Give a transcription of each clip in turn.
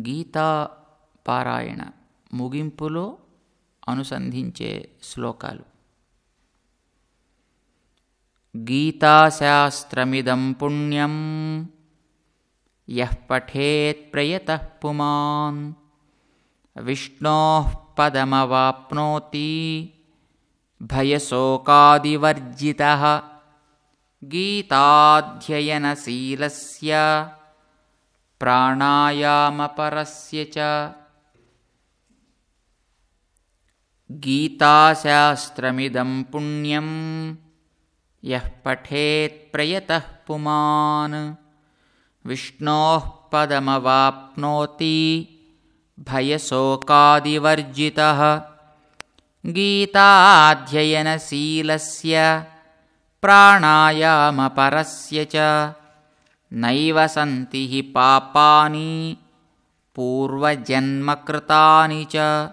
గీతా పారాయణ ముగింపులో అనుసంధించే శ్లోకాలు. గీతాశాస్త్రమిదం పుణ్యం యః పఠేత్ ప్రయత పుమాన్ విష్ణో పదమవాప్నోతి భయశోకాదివర్జిత గీతాధ్యయనశీలస్య प्राणायामपरस्य च। गीताशास्त्रमिदं पुण्यम् यः पठेत्प्रयतः पुमान्। विष्णोः पदमवाप्नोति। भयशोकादिवर्जितः। गीताध्ययनशीलस्य। प्राणायामपरस्य च नैव सन्ति हि पापानि पूर्वजन्मकृतानि च।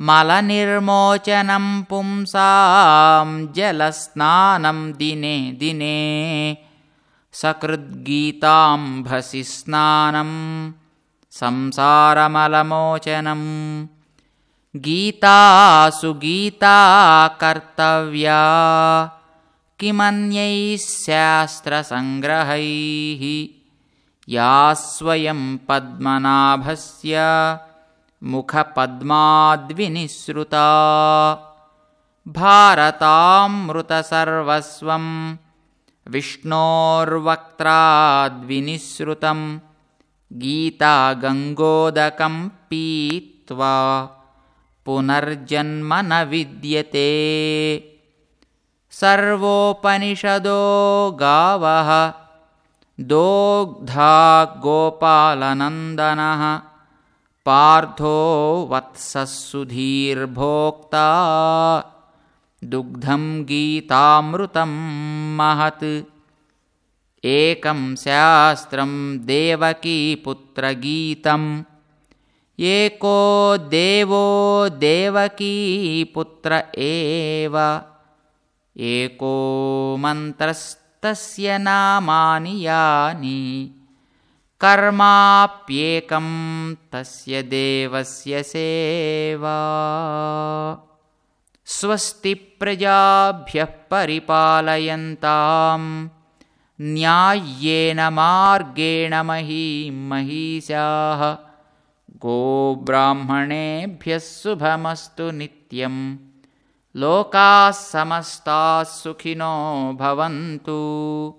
मलनिर्मोचनं पुंसां जलस्नानं दिने दिने सकृद्गीताम्भसि स्नानं संसारमलमोचनं। गीतासु गीता कर्तव्या किमन्यैः शास्त्रसङ्ग्रहैः या स्वयं पद्मनाभस्य मुखपद्माद्विनिःसृता। भारतामृतसर्वस्वं विष्णोर्वक्त्राद्विनिःसृतं गीतागङ्गोदकं पीत्वा पुनर्जन्म न विद्यते सर्वोपनिषदो गावः। दोग्धा गोपालनन्दनः। पार्थो वत्सः दुग्धं गीतामृतं महत्। एकं शास्त्रं देवकीपुत्रगीतम् एको देवो देवकीपुत्र एव एको मन्त्रस्तस्य नामानि यानि। कर्माप्येकं तस्य देवस्य सेवा। स्वस्ति प्रजाभ्यः परिपालयन्तां न्याय्येन मार्गेण महीं महिषाः गोब्राह्मणेभ्यः शुभमस्तु नित्यं लोकाः समस्ताः सुखिनो भवन्तु।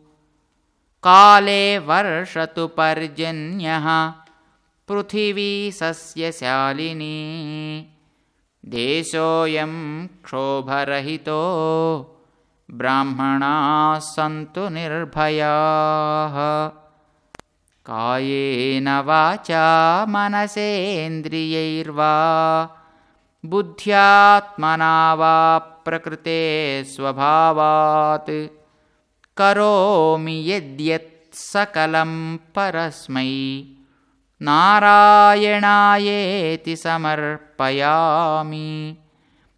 काले वर्षतु पर्जन्यः पृथिवी सस्यशालिनी। देशोऽयं क्षोभरहितो ब्राह्मणाः सन्तु निर्भयाः। कायेन वाचा मनसेन्द्रियैर्वा बुद्ध्यात्मना वा प्रकृते स्वभावात्। करोमि यद्यत् सकलं परस्मै। नारायणायेति समर्पयामि।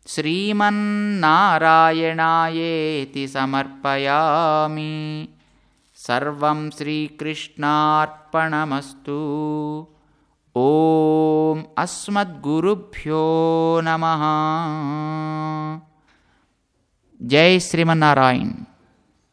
श्रीमन्नारायणायेति समर्पयामि। सर्वं श्रीकृष्णार्पणमस्तु ॐ अस्मद्गुरुभ्यो नमः। जय श्रीमन्नारायण